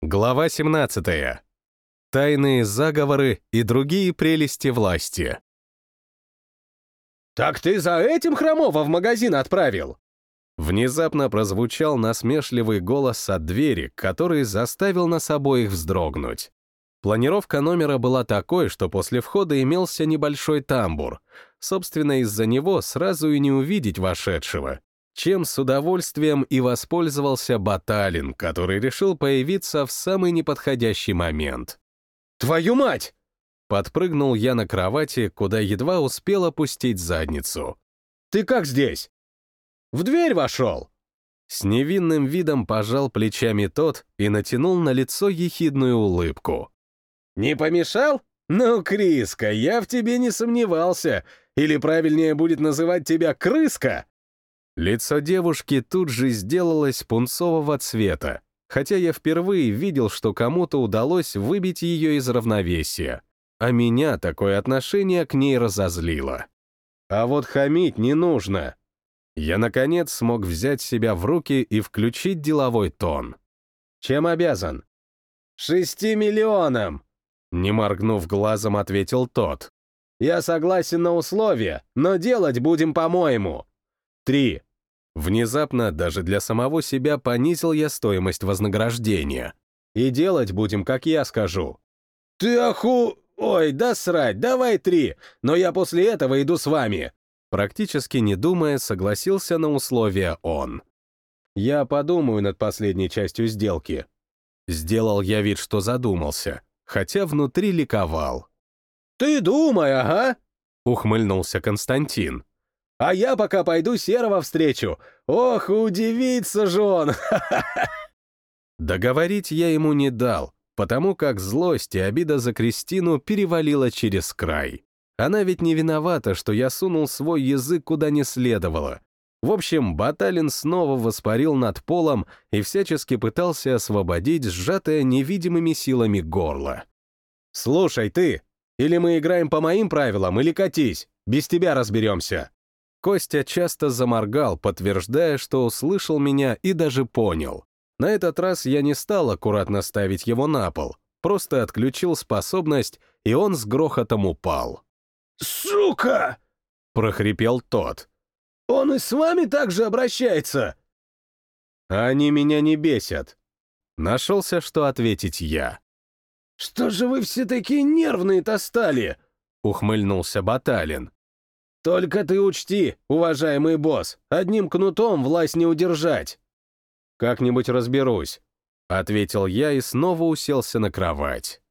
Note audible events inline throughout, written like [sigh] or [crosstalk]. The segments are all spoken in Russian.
Глава 17. Тайные заговоры и другие прелести власти. «Так ты за этим Хромова в магазин отправил?» Внезапно прозвучал насмешливый голос от двери, который заставил нас обоих вздрогнуть. Планировка номера была такой, что после входа имелся небольшой тамбур. Собственно, из-за него сразу и не увидеть вошедшего. Чем с удовольствием и воспользовался Баталин, который решил появиться в самый неподходящий момент. «Твою мать!» Подпрыгнул я на кровати, куда едва успел опустить задницу. «Ты как здесь?» «В дверь вошел!» С невинным видом пожал плечами тот и натянул на лицо ехидную улыбку. «Не помешал? Ну, Криска, я в тебе не сомневался. Или правильнее будет называть тебя Крыска?» Лицо девушки тут же сделалось пунцового цвета, хотя я впервые видел, что кому-то удалось выбить ее из равновесия. А меня такое отношение к ней разозлило. А вот хамить не нужно. Я, наконец, смог взять себя в руки и включить деловой тон. «Чем обязан?» «Шести миллионам!» Не моргнув глазом, ответил тот. «Я согласен на условия, но делать будем по-моему». «Три». Внезапно даже для самого себя понизил я стоимость вознаграждения. «И делать будем, как я скажу». «Ты оху...» «Ой, да срать, давай три, но я после этого иду с вами!» Практически не думая, согласился на условия он. «Я подумаю над последней частью сделки». Сделал я вид, что задумался, хотя внутри ликовал. «Ты думай, ага!» — ухмыльнулся Константин. «А я пока пойду Серого встречу. Ох, удивится же он! [laughs] Договорить я ему не дал, потому как злость и обида за Кристину перевалила через край. Она ведь не виновата, что я сунул свой язык куда не следовало. В общем, Баталин снова воспарил над полом и всячески пытался освободить сжатое невидимыми силами горло. «Слушай, ты, или мы играем по моим правилам, или катись, без тебя разберемся». Костя часто заморгал, подтверждая, что услышал меня и даже понял. На этот раз я не стал аккуратно ставить его на пол, просто отключил способность, и он с грохотом упал. «Сука!» — прохрипел тот. «Он и с вами так же обращается?» «Они меня не бесят». Нашелся, что ответить я. «Что же вы все такие нервные-то стали?» — ухмыльнулся Баталин. «Только ты учти, уважаемый босс, одним кнутом власть не удержать». «Как-нибудь разберусь», — ответил я и снова уселся на кровать.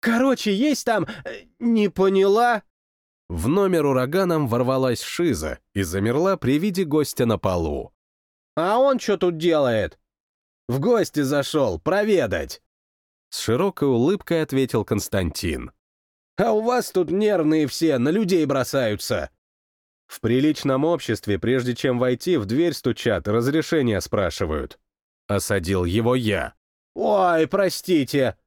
«Короче, есть там... Э, не поняла?» В номер ураганом ворвалась Шиза и замерла при виде гостя на полу. «А он что тут делает?» «В гости зашел, проведать!» С широкой улыбкой ответил Константин. «А у вас тут нервные все, на людей бросаются!» В приличном обществе, прежде чем войти, в дверь стучат, разрешения спрашивают. Осадил его я. «Ой, простите!»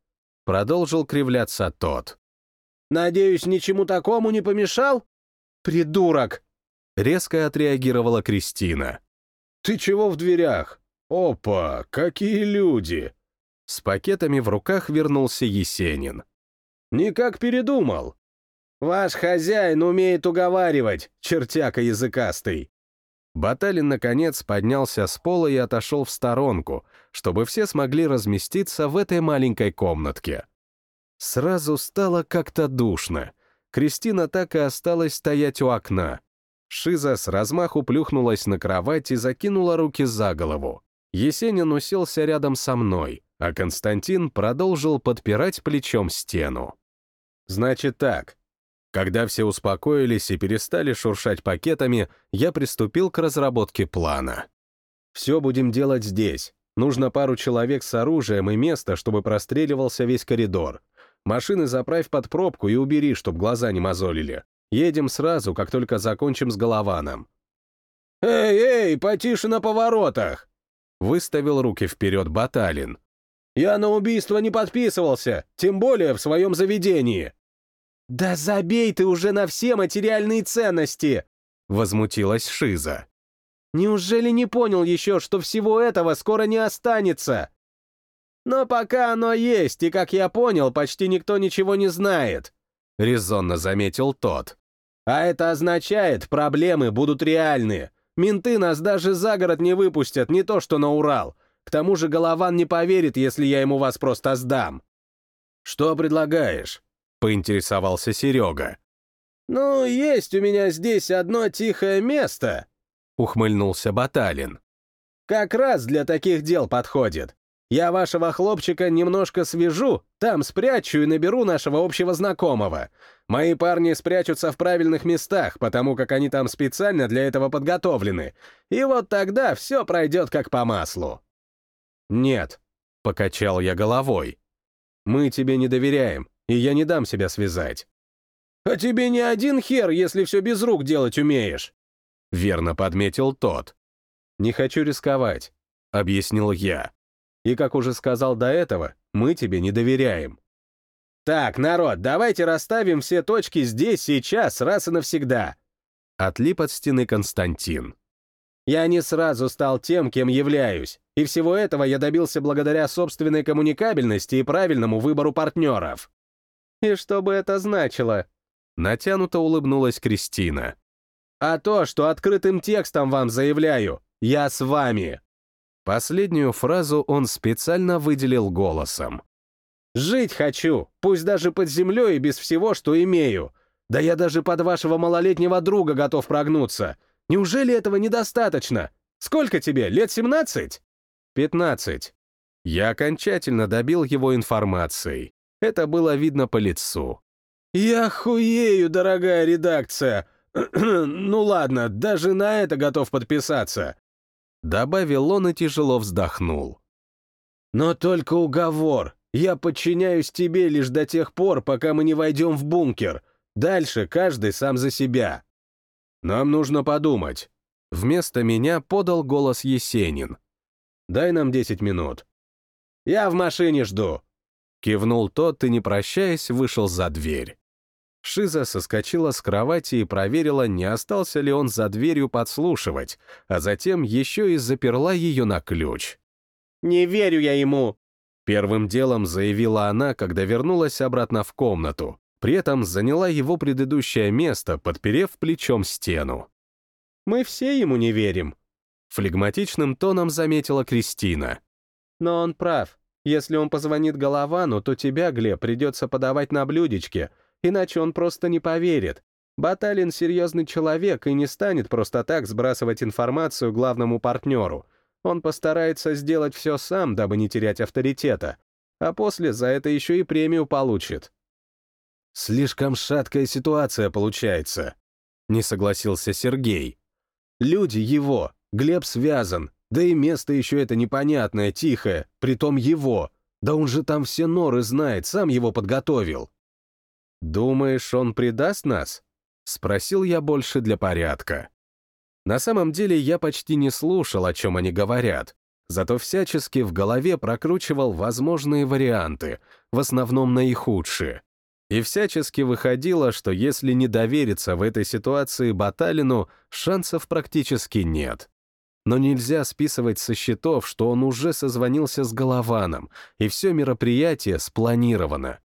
Продолжил кривляться тот. «Надеюсь, ничему такому не помешал?» «Придурок!» Резко отреагировала Кристина. «Ты чего в дверях? Опа, какие люди!» С пакетами в руках вернулся Есенин. «Никак передумал. Ваш хозяин умеет уговаривать, чертяка языкастый». Баталин, наконец, поднялся с пола и отошел в сторонку, чтобы все смогли разместиться в этой маленькой комнатке. Сразу стало как-то душно. Кристина так и осталась стоять у окна. Шиза с размаху плюхнулась на кровать и закинула руки за голову. Есенин уселся рядом со мной, а Константин продолжил подпирать плечом стену. «Значит так, когда все успокоились и перестали шуршать пакетами, я приступил к разработке плана. Все будем делать здесь. Нужно пару человек с оружием и место, чтобы простреливался весь коридор. Машины заправь под пробку и убери, чтоб глаза не мозолили. Едем сразу, как только закончим с Голованом. «Эй, эй, потише на поворотах!» Выставил руки вперед Баталин. «Я на убийство не подписывался, тем более в своем заведении!» «Да забей ты уже на все материальные ценности!» — возмутилась Шиза. «Неужели не понял еще, что всего этого скоро не останется?» Но пока оно есть, и, как я понял, почти никто ничего не знает», — резонно заметил тот. «А это означает, проблемы будут реальны. Менты нас даже за город не выпустят, не то что на Урал. К тому же Голован не поверит, если я ему вас просто сдам». «Что предлагаешь?» — поинтересовался Серега. «Ну, есть у меня здесь одно тихое место», — ухмыльнулся Баталин. «Как раз для таких дел подходит. Я вашего хлопчика немножко свяжу, там спрячу и наберу нашего общего знакомого. Мои парни спрячутся в правильных местах, потому как они там специально для этого подготовлены. И вот тогда все пройдет как по маслу». «Нет», — покачал я головой. «Мы тебе не доверяем, и я не дам себя связать». «А тебе не один хер, если все без рук делать умеешь», — верно подметил тот. «Не хочу рисковать», — объяснил я. И, как уже сказал до этого, мы тебе не доверяем. Так, народ, давайте расставим все точки здесь, сейчас, раз и навсегда. Отлип от стены Константин. Я не сразу стал тем, кем являюсь, и всего этого я добился благодаря собственной коммуникабельности и правильному выбору партнеров. И что бы это значило? Натянуто улыбнулась Кристина. А то, что открытым текстом вам заявляю, я с вами. Последнюю фразу он специально выделил голосом. «Жить хочу, пусть даже под землей и без всего, что имею. Да я даже под вашего малолетнего друга готов прогнуться. Неужели этого недостаточно? Сколько тебе, лет 17?» «Пятнадцать». Я окончательно добил его информацией. Это было видно по лицу. «Я хуею, дорогая редакция! [clears throat] ну ладно, даже на это готов подписаться. Добавил он и тяжело вздохнул. «Но только уговор. Я подчиняюсь тебе лишь до тех пор, пока мы не войдем в бункер. Дальше каждый сам за себя». «Нам нужно подумать». Вместо меня подал голос Есенин. «Дай нам десять минут». «Я в машине жду», — кивнул тот и, не прощаясь, вышел за дверь. Шиза соскочила с кровати и проверила, не остался ли он за дверью подслушивать, а затем еще и заперла ее на ключ. «Не верю я ему!» Первым делом заявила она, когда вернулась обратно в комнату. При этом заняла его предыдущее место, подперев плечом стену. «Мы все ему не верим», — флегматичным тоном заметила Кристина. «Но он прав. Если он позвонит Головану, то тебя, Глеб, придется подавать на блюдечке, Иначе он просто не поверит. Баталин серьезный человек и не станет просто так сбрасывать информацию главному партнеру. Он постарается сделать все сам, дабы не терять авторитета. А после за это еще и премию получит. Слишком шаткая ситуация получается. Не согласился Сергей. Люди его, Глеб связан, да и место еще это непонятное, тихое, притом его. Да он же там все норы знает, сам его подготовил. «Думаешь, он предаст нас?» — спросил я больше для порядка. На самом деле я почти не слушал, о чем они говорят, зато всячески в голове прокручивал возможные варианты, в основном наихудшие. И всячески выходило, что если не довериться в этой ситуации Баталину, шансов практически нет. Но нельзя списывать со счетов, что он уже созвонился с Голованом, и все мероприятие спланировано.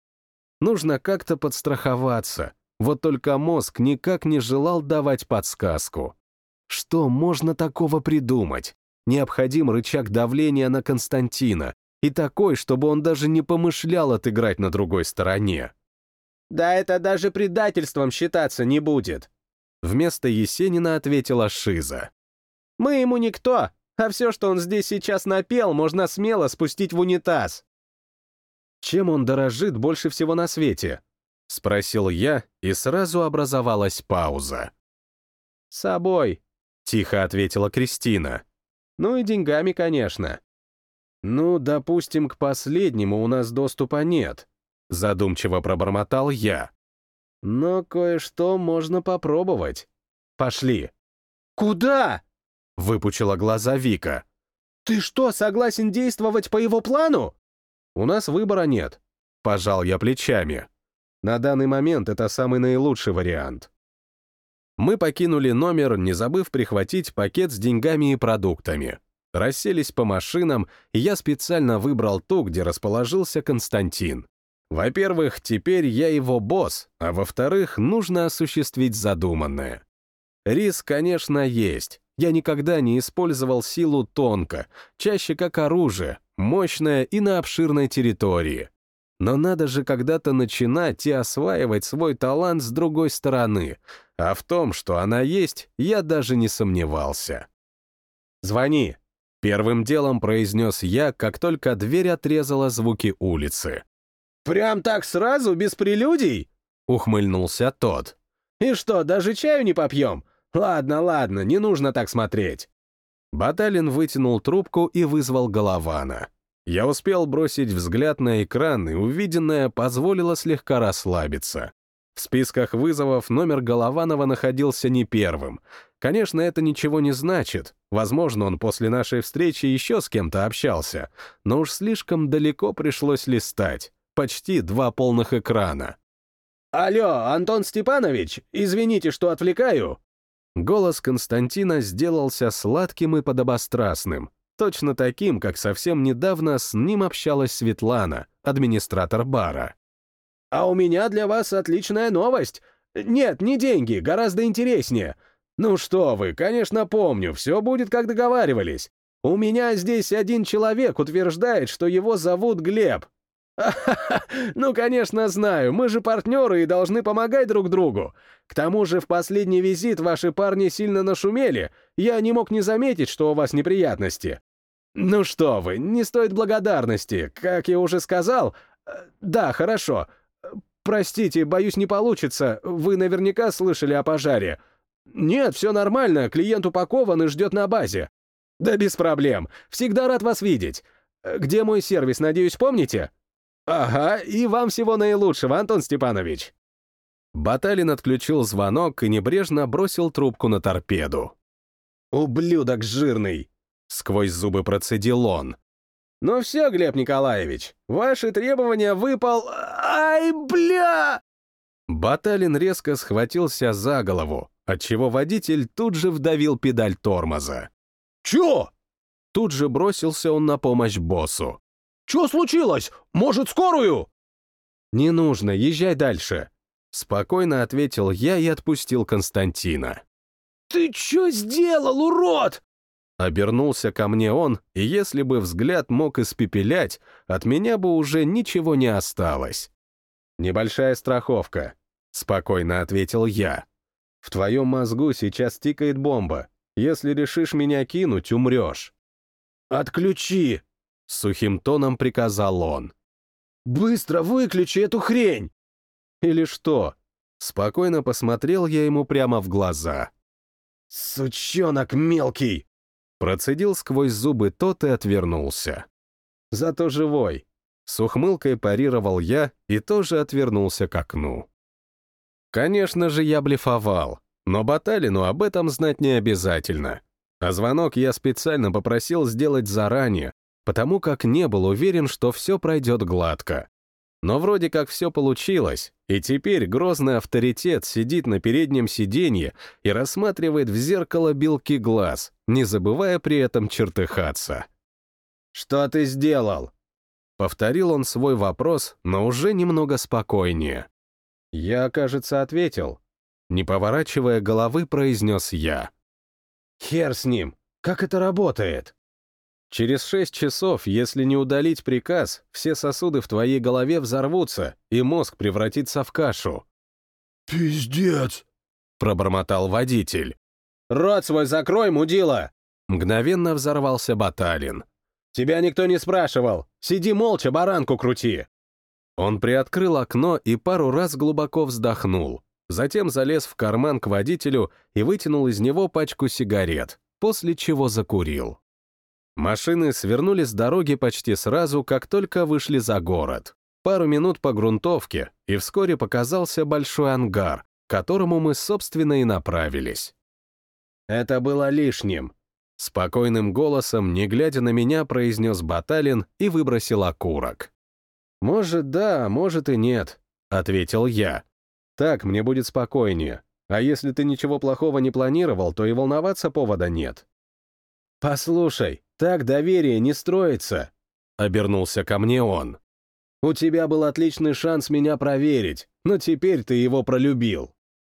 Нужно как-то подстраховаться. Вот только мозг никак не желал давать подсказку. Что можно такого придумать? Необходим рычаг давления на Константина, и такой, чтобы он даже не помышлял отыграть на другой стороне. «Да это даже предательством считаться не будет», вместо Есенина ответила Шиза. «Мы ему никто, а все, что он здесь сейчас напел, можно смело спустить в унитаз». Чем он дорожит больше всего на свете? Спросил я, и сразу образовалась пауза. «Собой», — тихо ответила Кристина. «Ну и деньгами, конечно». «Ну, допустим, к последнему у нас доступа нет», — задумчиво пробормотал я. «Но кое-что можно попробовать. Пошли». «Куда?» — выпучила глаза Вика. «Ты что, согласен действовать по его плану?» У нас выбора нет. Пожал я плечами. На данный момент это самый наилучший вариант. Мы покинули номер, не забыв прихватить пакет с деньгами и продуктами. расселись по машинам, и я специально выбрал ту, где расположился Константин. Во-первых, теперь я его босс, а во-вторых, нужно осуществить задуманное. Риск, конечно, есть. Я никогда не использовал силу тонко, чаще как оружие, мощное и на обширной территории. Но надо же когда-то начинать и осваивать свой талант с другой стороны, а в том, что она есть, я даже не сомневался. «Звони», — первым делом произнес я, как только дверь отрезала звуки улицы. «Прям так сразу, без прелюдий?» — ухмыльнулся тот. «И что, даже чаю не попьем? Ладно, ладно, не нужно так смотреть». Баталин вытянул трубку и вызвал Голована. Я успел бросить взгляд на экран, и увиденное позволило слегка расслабиться. В списках вызовов номер Голованова находился не первым. Конечно, это ничего не значит. Возможно, он после нашей встречи еще с кем-то общался, но уж слишком далеко пришлось листать. Почти два полных экрана. «Алло, Антон Степанович, извините, что отвлекаю». Голос Константина сделался сладким и подобострастным, точно таким, как совсем недавно с ним общалась Светлана, администратор бара. «А у меня для вас отличная новость. Нет, не деньги, гораздо интереснее. Ну что вы, конечно, помню, все будет, как договаривались. У меня здесь один человек утверждает, что его зовут Глеб, [laughs] ну, конечно, знаю, мы же партнеры и должны помогать друг другу. К тому же в последний визит ваши парни сильно нашумели, я не мог не заметить, что у вас неприятности. Ну что вы, не стоит благодарности, как я уже сказал. Да, хорошо. Простите, боюсь, не получится, вы наверняка слышали о пожаре. Нет, все нормально, клиент упакован и ждет на базе. Да без проблем, всегда рад вас видеть. Где мой сервис, надеюсь, помните? «Ага, и вам всего наилучшего, Антон Степанович!» Баталин отключил звонок и небрежно бросил трубку на торпеду. «Ублюдок жирный!» — сквозь зубы процедил он. «Ну все, Глеб Николаевич, ваши требования выпал... Ай, бля!» Баталин резко схватился за голову, отчего водитель тут же вдавил педаль тормоза. «Чё?» Тут же бросился он на помощь боссу. Что случилось? Может, скорую?» «Не нужно, езжай дальше», — спокойно ответил я и отпустил Константина. «Ты что сделал, урод?» Обернулся ко мне он, и если бы взгляд мог испепелять, от меня бы уже ничего не осталось. «Небольшая страховка», — спокойно ответил я. «В твоем мозгу сейчас тикает бомба. Если решишь меня кинуть, умрешь». «Отключи!» — сухим тоном приказал он. «Быстро выключи эту хрень!» «Или что?» Спокойно посмотрел я ему прямо в глаза. «Сучонок мелкий!» Процедил сквозь зубы тот и отвернулся. «Зато живой!» С ухмылкой парировал я и тоже отвернулся к окну. Конечно же, я блефовал, но Баталину об этом знать не обязательно. А звонок я специально попросил сделать заранее, потому как не был уверен, что все пройдет гладко. Но вроде как все получилось, и теперь грозный авторитет сидит на переднем сиденье и рассматривает в зеркало белки глаз, не забывая при этом чертыхаться. «Что ты сделал?» Повторил он свой вопрос, но уже немного спокойнее. Я, кажется, ответил. Не поворачивая головы, произнес я. «Хер с ним! Как это работает?» Через шесть часов, если не удалить приказ, все сосуды в твоей голове взорвутся, и мозг превратится в кашу. «Пиздец!» — пробормотал водитель. «Рот свой закрой, мудила!» Мгновенно взорвался Баталин. «Тебя никто не спрашивал. Сиди молча, баранку крути!» Он приоткрыл окно и пару раз глубоко вздохнул. Затем залез в карман к водителю и вытянул из него пачку сигарет, после чего закурил. Машины свернули с дороги почти сразу, как только вышли за город. Пару минут по грунтовке, и вскоре показался большой ангар, к которому мы, собственно, и направились. «Это было лишним», — спокойным голосом, не глядя на меня, произнес Баталин и выбросил окурок. «Может, да, может и нет», — ответил я. «Так мне будет спокойнее. А если ты ничего плохого не планировал, то и волноваться повода нет. «Послушай, так доверие не строится», — обернулся ко мне он. «У тебя был отличный шанс меня проверить, но теперь ты его пролюбил».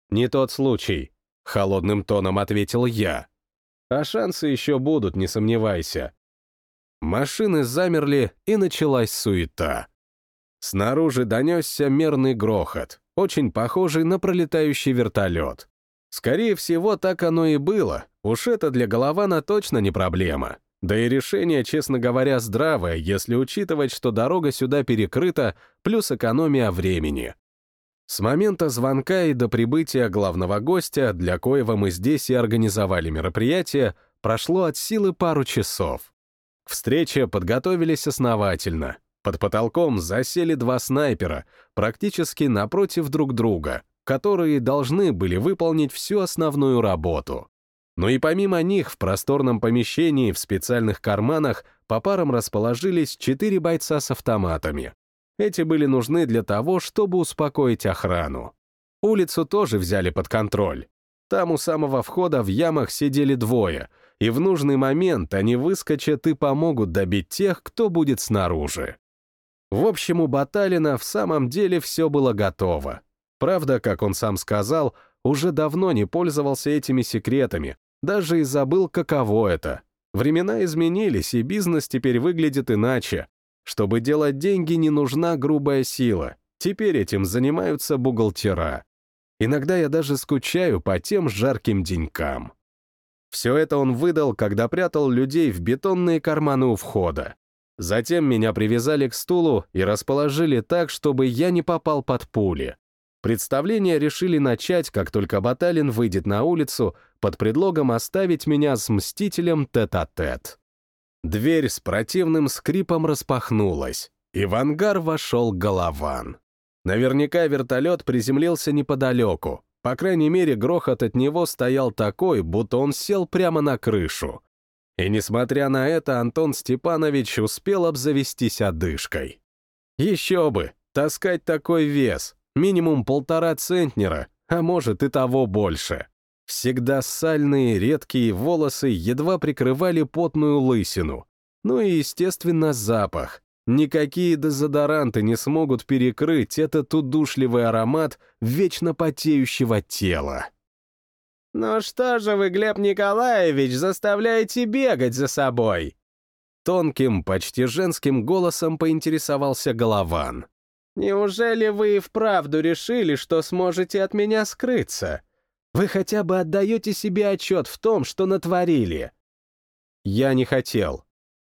«Не тот случай», — холодным тоном ответил я. «А шансы еще будут, не сомневайся». Машины замерли, и началась суета. Снаружи донесся мерный грохот, очень похожий на пролетающий вертолет. Скорее всего, так оно и было. Уж это для Голована точно не проблема. Да и решение, честно говоря, здравое, если учитывать, что дорога сюда перекрыта, плюс экономия времени. С момента звонка и до прибытия главного гостя, для коего мы здесь и организовали мероприятие, прошло от силы пару часов. К встрече подготовились основательно. Под потолком засели два снайпера, практически напротив друг друга, которые должны были выполнить всю основную работу. Но и помимо них в просторном помещении в специальных карманах по парам расположились четыре бойца с автоматами. Эти были нужны для того, чтобы успокоить охрану. Улицу тоже взяли под контроль. Там у самого входа в ямах сидели двое, и в нужный момент они выскочат и помогут добить тех, кто будет снаружи. В общем, у Баталина в самом деле все было готово. Правда, как он сам сказал, уже давно не пользовался этими секретами, даже и забыл, каково это. Времена изменились, и бизнес теперь выглядит иначе. Чтобы делать деньги, не нужна грубая сила. Теперь этим занимаются бухгалтера. Иногда я даже скучаю по тем жарким денькам. Все это он выдал, когда прятал людей в бетонные карманы у входа. Затем меня привязали к стулу и расположили так, чтобы я не попал под пули. Представление решили начать, как только Баталин выйдет на улицу, под предлогом оставить меня с Мстителем тет-а-тет. -тет. Дверь с противным скрипом распахнулась, и в ангар вошел Голован. Наверняка вертолет приземлился неподалеку, по крайней мере, грохот от него стоял такой, будто он сел прямо на крышу. И несмотря на это, Антон Степанович успел обзавестись одышкой. Еще бы, таскать такой вес, минимум полтора центнера, а может и того больше. Всегда сальные, редкие волосы едва прикрывали потную лысину. Ну и, естественно, запах. Никакие дезодоранты не смогут перекрыть этот удушливый аромат вечно потеющего тела. «Ну что же вы, Глеб Николаевич, заставляете бегать за собой?» Тонким, почти женским голосом поинтересовался Голован. «Неужели вы и вправду решили, что сможете от меня скрыться? Вы хотя бы отдаете себе отчет в том, что натворили?» Я не хотел.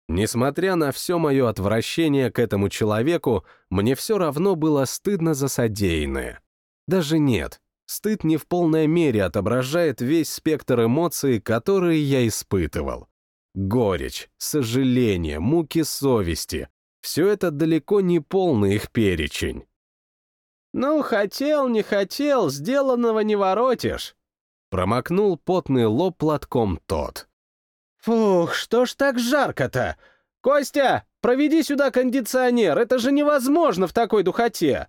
Несмотря на все мое отвращение к этому человеку, мне все равно было стыдно за содеянное. Даже нет, стыд не в полной мере отображает весь спектр эмоций, которые я испытывал. Горечь, сожаление, муки совести — все это далеко не полный их перечень. «Ну, хотел, не хотел, сделанного не воротишь», — промокнул потный лоб платком тот. «Фух, что ж так жарко-то? Костя, проведи сюда кондиционер, это же невозможно в такой духоте!»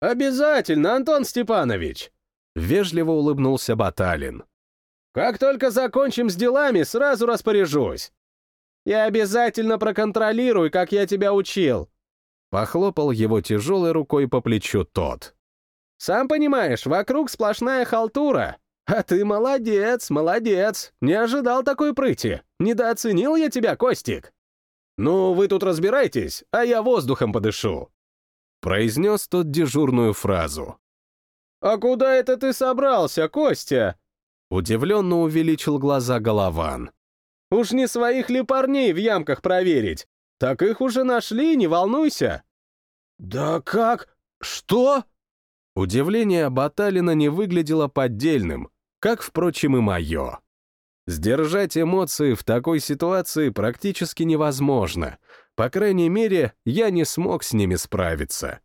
«Обязательно, Антон Степанович!» Вежливо улыбнулся Баталин. «Как только закончим с делами, сразу распоряжусь. Я обязательно проконтролирую, как я тебя учил». Похлопал его тяжелой рукой по плечу тот. «Сам понимаешь, вокруг сплошная халтура. А ты молодец, молодец. Не ожидал такой прыти. Недооценил я тебя, Костик. Ну, вы тут разбирайтесь, а я воздухом подышу». Произнес тот дежурную фразу. «А куда это ты собрался, Костя?» Удивленно увеличил глаза Голован. «Уж не своих ли парней в ямках проверить? Так их уже нашли, не волнуйся». «Да как? Что?» Удивление Баталина не выглядело поддельным, как, впрочем, и мое. Сдержать эмоции в такой ситуации практически невозможно. По крайней мере, я не смог с ними справиться.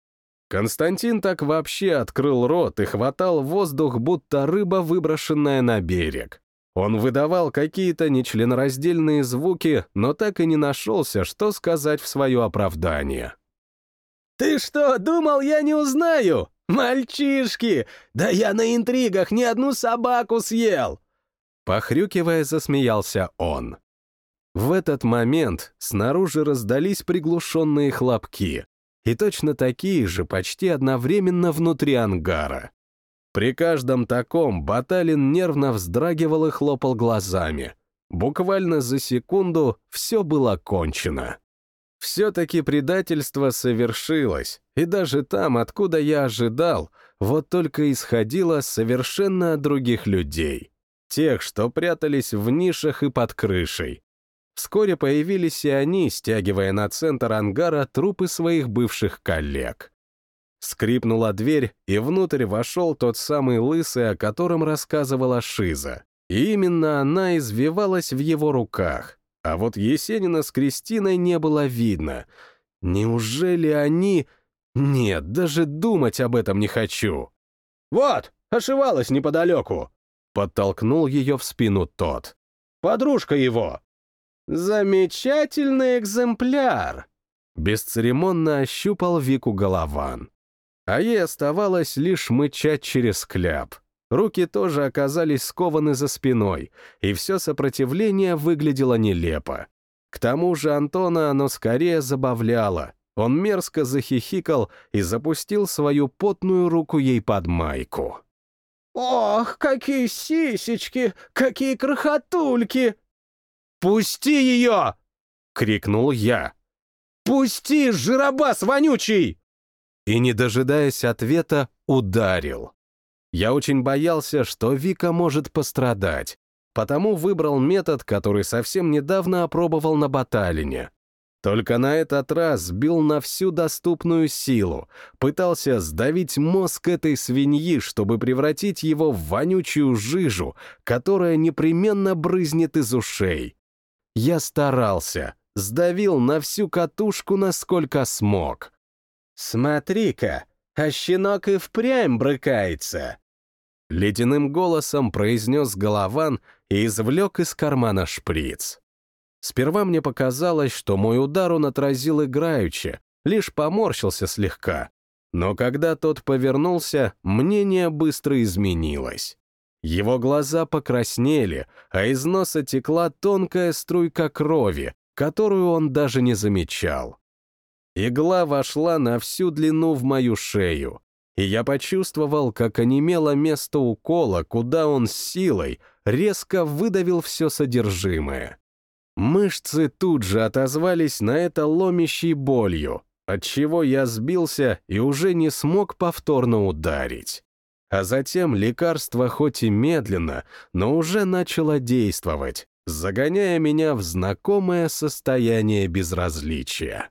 Константин так вообще открыл рот и хватал воздух, будто рыба, выброшенная на берег. Он выдавал какие-то нечленораздельные звуки, но так и не нашелся, что сказать в свое оправдание. «Ты что, думал, я не узнаю? Мальчишки! Да я на интригах ни одну собаку съел!» Похрюкивая, засмеялся он. В этот момент снаружи раздались приглушенные хлопки, и точно такие же почти одновременно внутри ангара. При каждом таком Баталин нервно вздрагивал и хлопал глазами. Буквально за секунду все было кончено. Все-таки предательство совершилось, и даже там, откуда я ожидал, вот только исходило совершенно от других людей. Тех, что прятались в нишах и под крышей. Вскоре появились и они, стягивая на центр ангара трупы своих бывших коллег. Скрипнула дверь, и внутрь вошел тот самый лысый, о котором рассказывала Шиза. И именно она извивалась в его руках. А вот Есенина с Кристиной не было видно. Неужели они... Нет, даже думать об этом не хочу. «Вот, ошивалась неподалеку!» Подтолкнул ее в спину тот. «Подружка его!» «Замечательный экземпляр!» Бесцеремонно ощупал Вику Голован. А ей оставалось лишь мычать через кляп. Руки тоже оказались скованы за спиной, и все сопротивление выглядело нелепо. К тому же Антона оно скорее забавляло. Он мерзко захихикал и запустил свою потную руку ей под майку. «Ох, какие сисечки! Какие крохотульки!» «Пусти ее!» — крикнул я. «Пусти, жиробас вонючий!» И, не дожидаясь ответа, ударил. Я очень боялся, что Вика может пострадать, потому выбрал метод, который совсем недавно опробовал на Баталине. Только на этот раз бил на всю доступную силу, пытался сдавить мозг этой свиньи, чтобы превратить его в вонючую жижу, которая непременно брызнет из ушей. Я старался, сдавил на всю катушку, насколько смог. «Смотри-ка, а щенок и впрямь брыкается!» Ледяным голосом произнес Голован и извлек из кармана шприц. Сперва мне показалось, что мой удар он отразил играючи, лишь поморщился слегка. Но когда тот повернулся, мнение быстро изменилось. Его глаза покраснели, а из носа текла тонкая струйка крови, которую он даже не замечал. Игла вошла на всю длину в мою шею, и я почувствовал, как онемело место укола, куда он с силой резко выдавил все содержимое. Мышцы тут же отозвались на это ломящей болью, отчего я сбился и уже не смог повторно ударить. А затем лекарство хоть и медленно, но уже начало действовать, загоняя меня в знакомое состояние безразличия.